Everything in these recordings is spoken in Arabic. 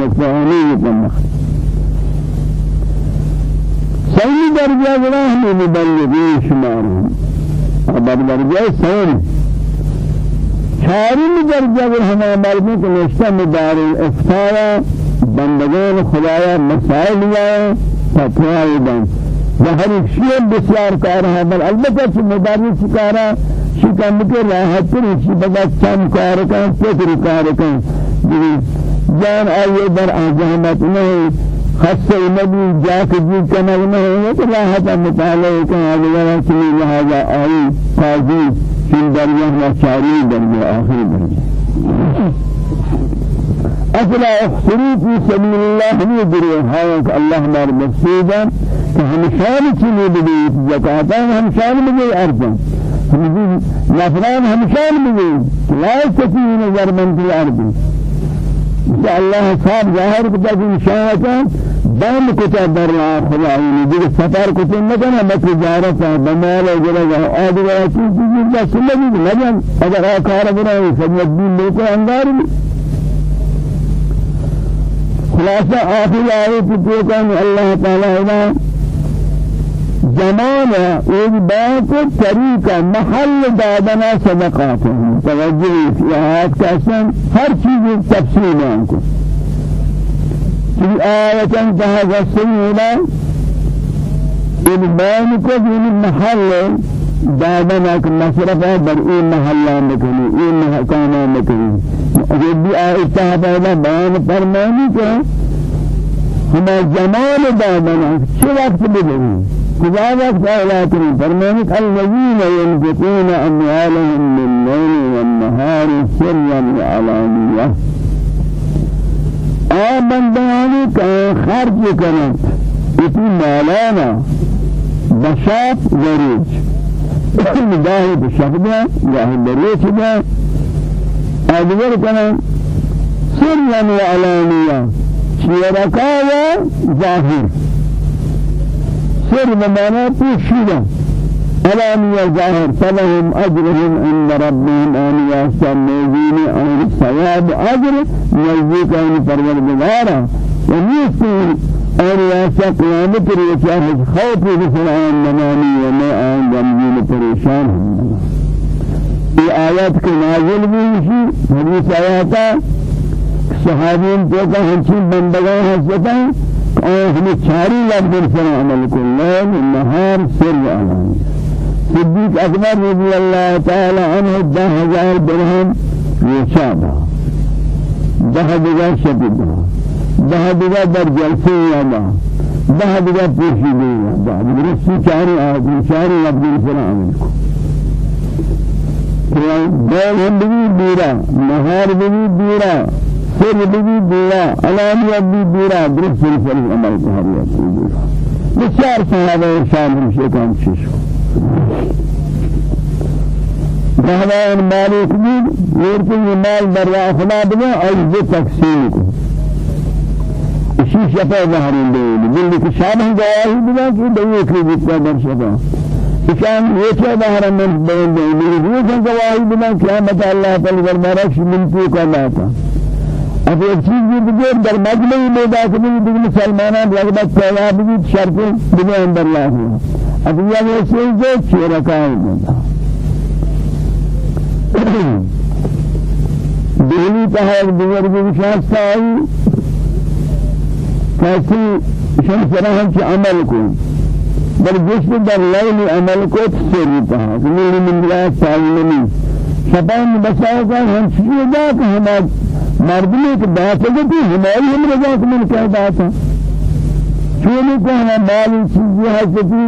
مفانی بنخ سیمی درجہ گناہ میں مبلغین شمارهم ابر درجہ سیم چارم درجہ ہمیں مردوں کو نشتہ مدار افتارا بندگان خدایا مسائل یا فتوائے دن و ہر ایک شیئر بسیار کارا ہے بل البتہ چھ مدارس کارا شکم کے راحت پر اسی بدا چم کار کن فکر کار کن. جان آئیے در آزامت نہیں خص نبی جاک جی کنگ نہیں تو راحت مطالعہ کن. اگر چلی لہذا آئی قاضی چن درجہ و چاری درجہ آخر درجہ أفلا أخسروا في سبيل الله يدري هاك الله مار مسجدا فهم شان چنی بدی زکاتان هم شان بدی ارزان. هم نفران هم شان بدی لا يستطيعون ضربا في الأرض. الله صاحب ظاهر کتا کہ نشانتا بام کتا در لا خدای دیگر سفر کتا نکنه مت تجارت بمال جرا آدی ولا چیز چیز کا سنگی نجان اگر آکار بنا سنگی دین لوگ انگار خلاصہ آخر آیت کو کہ اللہ زمان ایک بات طریقہ محل دادنا صدقات توجہ في آیات کا اسم ہر چیز تفصیل ہے آن کو في آیت انتہا السنة إن بانك في المحل دادنا كمصرفة بر إيه محلا مكني إيه محكانا مكني بي آيات تهبا بيان فرماني كه هما جمال دادنا شو وقت بدهي خدا وقت آياتنا فرمانك الذين ينفقون أموالهم بالليل والنهار سرا وعلانية. آمن كان خرج كانت إتي مالانا بشاط وريج جاهي بشفدة جاهي بريشدة أدور كان سرا وعلانية. شيركايا ظاهر. سر بمعنى پوشیدہ علانية ظاهر فلهم أجرهم عند ربهم أن يستمعون عن الثواب. أجر نزيك أن پروردگارا وميستين أن يسا قيامت ريشاه خوف بسرعان منامي وما آن جمجين پریشان هم یہ آیات کے نازل بھی اسی حدیث آیاتا صحابین کا ہنچین بندگان حسدتاں هم چاری لفظ سر عمل کو لیل نهار سر عمل. صدیق اکبر رضی اللہ تعالی عنہ ده ہزار درہم یشابہ ده دیگر شبیدہ ده دیگر در جلسے یادا ده دیگر پوشیدے یادا رسی چاری آدمی چاری لفظ سر عمل کو دول هم بگی بیرا نهار بگی بیرا سر بگی دیا علامت بھی دیا درست سر عمل کو ہر یاد بسیار صحابہ ارشاد ہمشے کام شیشو بہوان مالک بھی ورکی مال برا خدا بنا یہ تقسیم کو اسی شفا ظاہرین دے دل کی شامہ گواہی بنا کہ دے کی جتنا در شفا یہ کیا ظاہر من دے میری روح گواہی بنا قیامت اللہ تعالی دربارہ من کا لاتا اب ایک چیز بھی دیگر در مجمع میں داخل بھی مسلمانان رغبت پیدا بھی شرط دیگر اندر لا ہوا اب یہ وہ چیز ہے شرکاء بنا دہلی تہر دیگر بھی شخص آئی کیسی شمس رحم کی عمل کو بل جسم در لیل عمل کو تسری تہا لیل من لا سالمی شبان بسائے ہم چیزیں دا کہ ہمارے مردمی کے بات ہے کہ ہماری ہم رضا کو من کیا بات ہے چونی کو ہم مالی چیزی حسدی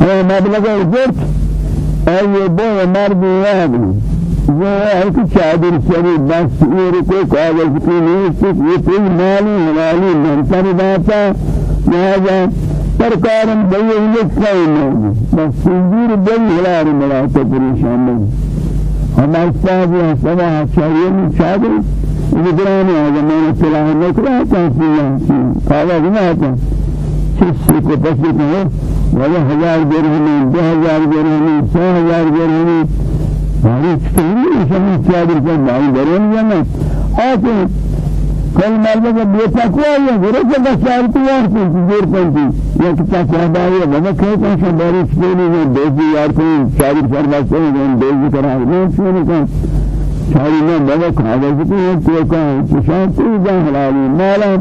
ہم مبلغ عزت اور یہ بو مردی یاد وہ ہے کہ چادر سری بس یہ کو کاغذ کی نہیں یہ کوئی مالی حلالی منصر باتا لہذا سرکارم دیئے یہ کوئی نہیں بس سنجیر دل حلال ملاتے پریشان نہیں ہمارے صاحب یہ سوا چاہیے نہیں چادر نگرانی زمان سلاح نکرا تنسیہ قالا بناتا چسی کو پسی کو ولی ہزار درہمی دو ہزار درہمی سو ہزار درہمی ہماری چکلی شمی چادر کو بائی درہمی جانا آتے کل مرد کا بیٹا کو ہے گرے سے بشار تو یار کو دیر پنتی یا کتا صاحب ہے بابا کہ کون سا بارش کے لیے دیسی یار کو چاری فرما سے دیسی کرا ہے نہیں کہ چاری میں بابا کاغذ کو کو کا شان تو جان حلالی مالا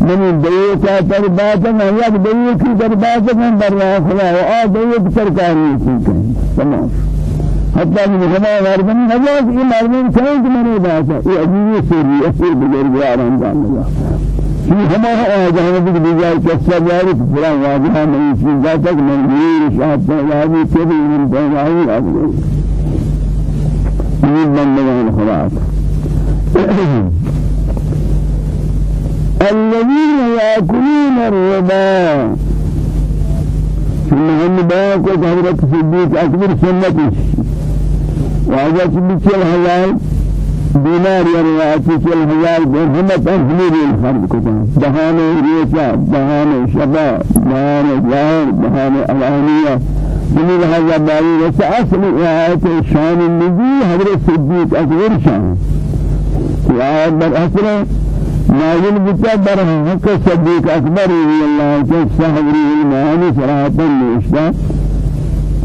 من دیو کا پر بات میں یک دیو کی بات میں در خدا اور دیو کی سرکاری کی تمام حتى من هذا مردم نجاز إيه مردم كان كمان يباسا إيه أجيب سوري أسير بجرب عرام جان الله. في هما جهنم بيجي بيجي كسر جاري فلان واجها من يشين ذاتك من غير شهادة يعني كذي من بينه أبدا من من من خلاص الذين يأكلون الربا. ثم هم باكو حضرت صديق أكبر سنة واجا چل ہزار دینار یا روایتی چل ہزار درہم پر ہمیں الخرج کو بہانے ریچا بہانے شبا بہانے ظاہر بہانے علانیہ من هذا باري وسأصل آيات شان النبي حضرت صديق أكبر شان. وآيات بالأصل نازل بتا بر حق صديق أكبر رضي الله عنه صحبه المعاني صراحة لإشتاق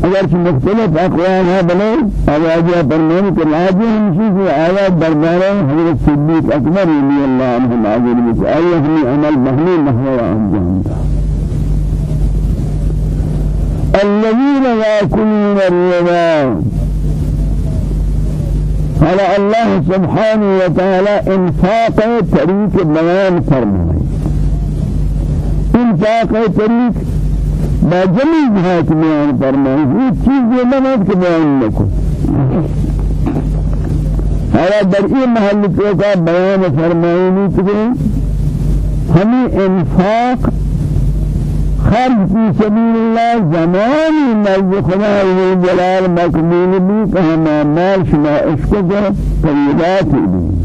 اگر کہ مختلف اقوال ہے بلے آوازہ فرمان کہ لاجی ہمشی کی آیات دربارہ حضرت صدیق اکبر رضی اللہ عنہ نازل بھی آیا ہمیں عمل محلی محور انجام دا الذين يأكلون الربا۔ قال الله سبحانه وتعالى انفاق طريق بيان فرمائے۔ انفاق طريق با جمی جهات بیان فرمائیں یہ چیز یہ نماز کے بیان نکو حالا در این محل کا بیان فرمائنی کہ ہمیں انفاق خرج في سبيل الله زماني نزد خدا جلال مقبول کہ ہم مال شما کو طیبات بھی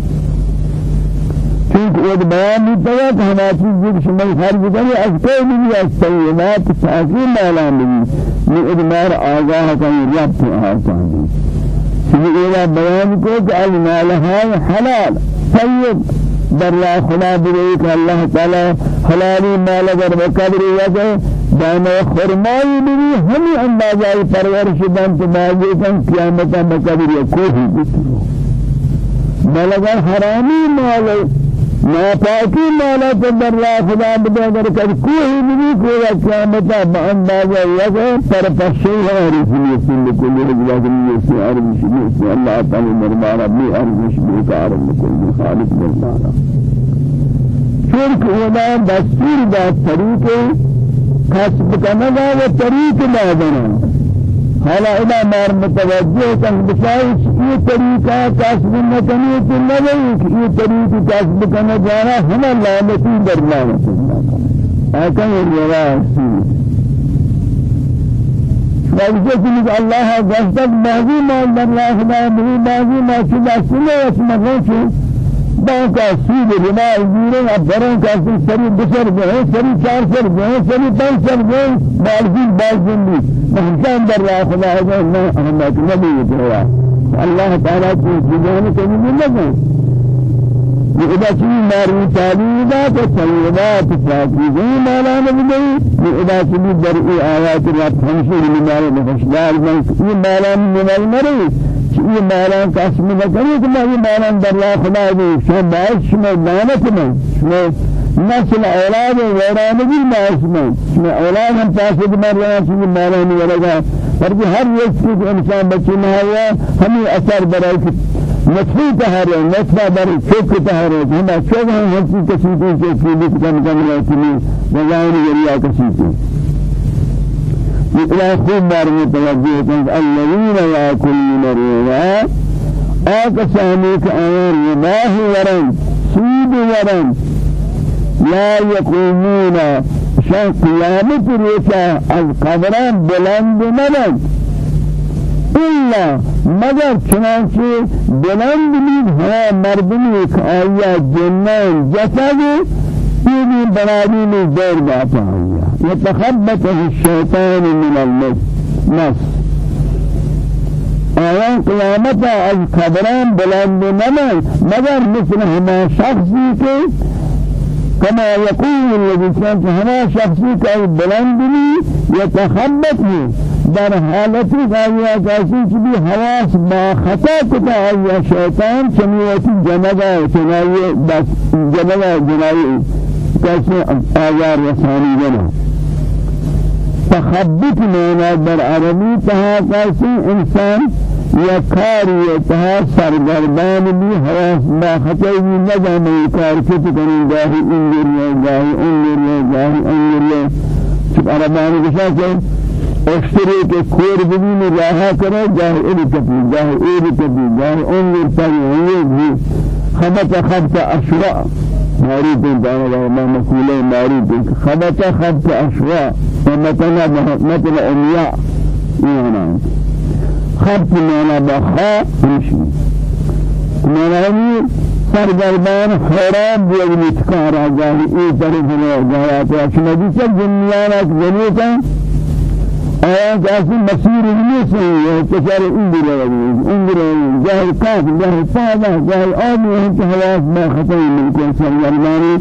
چونکہ وہ بیان نہیں پڑا کہ ہم اسی چیز شمال خارج کریں از کوئی بھی از طیبات ساکی مالا نہیں من ادمار آگاہ کا رب آتا ہے چونکہ یہ بیان کو کہ المال ہے حلال طیب در لا خلا بری کہ اللہ تعالی حلالی مال اگر بقدر وجہ دانا خرمائی بھی ہمیں اندازہ پرورش بنت باغی کن قیامت بقدر کوئی بھی مال اگر حرامی مال ناپاکی مالا تو در را خدا بده اگر کد کوئی بھی کوئی قیامتا باندازہ یکا پر پشی ہے رسول سن کل رجلا کلی سے عرب شبی سے اللہ تعالی دربار اپنی عرب کا عرب کل خالق دربار شرک ودا دستور دا طریق کسب کرنا و طریق دادنا حالا اذا مار متوجه كان بشايش یہ طریقہ کسب نہ کرنے تو کہ یہ طریقہ کسب کرنا جانا ہم لعنتی درمان اكن الرواس فوجد من الله جزدك بعضي ما الله خدا به بعضي ما شد سنه اسمه بانکا سود رما زیرے ابرن کا سری بسر گئے سری چار سر گئے سری پانچ سر گئے بالزین بالزین بھی۔ مہنکان در راہ خدا ہے میں احمد نبی جوا اللہ تعالیٰ کی جنان کو نہیں لگے۔ إذا كنت ماري تعليدا فالطيبات فاكرين ما لا نبدي إذا كنت درء آيات رب خمسين من مال مفشدار من ما لا من المريض یہ مالان قسم کرے کہ میں مالان در اللہ خدا دے شو باعث میں لعنت میں شو نسل أولاد ویران بھی باعث میں شو أولاد ہم پاسے مر رہے ہیں کہ مالان ولگا پر ہر ایک چیز انسان بچی نہ ہمیں اثر برائے نفی تہارے نفا بر چوک تہارے ہم ہیں ہم کسی کو کسی کو کم کم رہتی ہے بغیر ذریعہ کسی کو مثل خوب بار متوجه كنت الذين يأكلون الربا. آكساني كأمر رباه ورن سود ورن لا يقومون شان قيامت ريسا القبران بلند مدد. إلا مگر چنانچه بلند مید ها مردمی که آیا جنان جسد؟ بنادي من دور باتا يتخبطه الشيطان من المس آیان قیامت از خبران بلند نمان مگر مثل هما شخصی که كما يقول الذي كان هما شخصي كأي بلند بي يتخبط بي در آیا کسی که بی حواس با خطا کتا آیا شیطان چمیوتی جنگا چنائی بس جنگا جنائی کسی آیار رسانی جنا تخبط معنى در عربی تها کسی انسان یا کاری تها سرگردان بی حواس با خطای بی نجامه کار کت کنی گاهی این گریه گاهی اون گریه گاهی اون گریه چون عربانی کشا کور بگین راہا کرے جاہے ایلی کپی جاہے ایلی کپی جاہے انگر پری ہوئے بھی خبت خبت اشراء ماری دین دانا ما مقولے ماری دین خبت خبت اشراء ومتنا مثل امیاء یہ خبت مانا بخا ہمشی مانا سرگردان حرام بیگ نتکارا جاہی ای طرف لے جاہا تو اشمدی سے جنیانا جنیتا ہے کچار اندر ہے اندر ہے جاہل کاف جاہل پادا جاہل آدمی ہے کہ حواس ما خطائی ملکن سرگردانی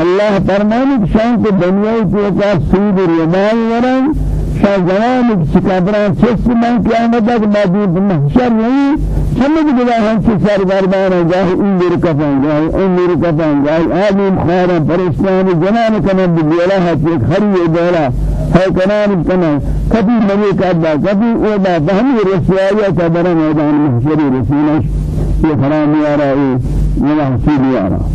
اللہ فرمانے کہ شان کو دنیای تو کا سود رمال ورن شان زمان کی چکابران چس من قیامت تک موجود محشر نہیں سمجھ گیا ہے کہ سرگردان جاہل اندر کفن جاہل اندر کفن جاہل آدمی خارا پرستان جنان ہے کہ ہر یہ دولا ہے کنان کنان کبھی مری کعبہ کبھی اودا بہمی رسوائیہ کا برا میدان محشری رسولش یہ حرامی آ رہا ہے یہ رہا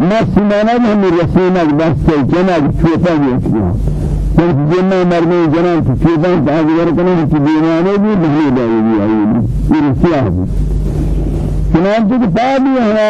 نفس مانا ہم رسولک بس سے جناب چھوٹا گیا چون جنہ مرمی جناب چھوٹا تاغیر کرنے کی دیوانے بھی نہیں دائے گی یہ رسیہ ہے یہ